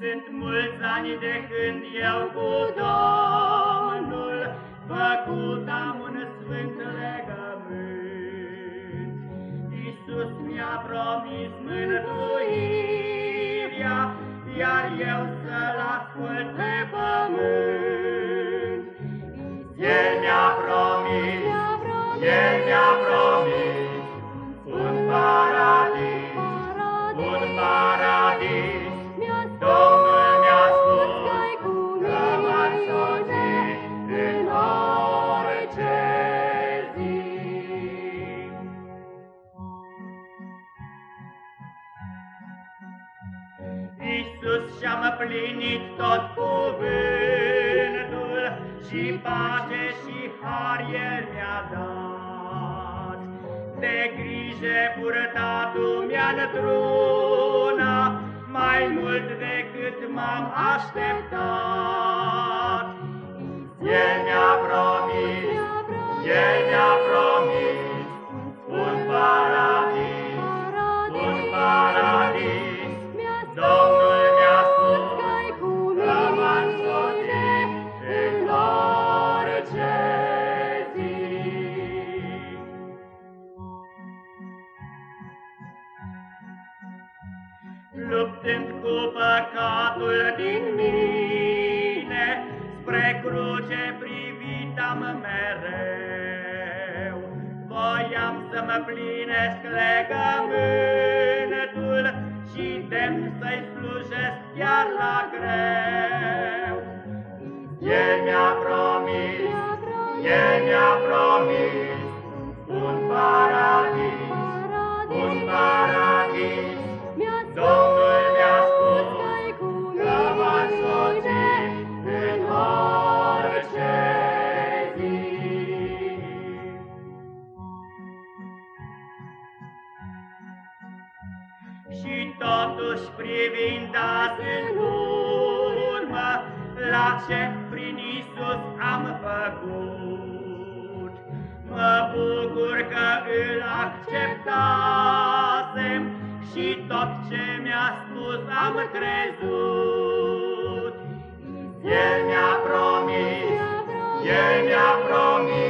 Sunt mulți ani de când eu cu Domnul făcut am un sfânt legământ. Iisus mi-a promis mântuirea, iar eu să-L ascult pe pământ. El mi-a promis, El mi-a promis Iisus și-am plinit tot cuvântul și pace și har El mi-a dat. De grijă purtatul mi-a întruna, mai mult decât m-am așteptat. Luptând cu păcatul din mine, Spre cruce privit am mereu. Voiam să mă plinesc legământul Și demn să-i slujesc chiar la greu. El mi-a promis, El mi-a promis Un paradis, Și totuși privind azi în urmă La ce prin Iisus am făcut, Mă bucur că îl acceptasem Și tot ce mi-a spus am crezut. El mi-a promis, El mi-a promis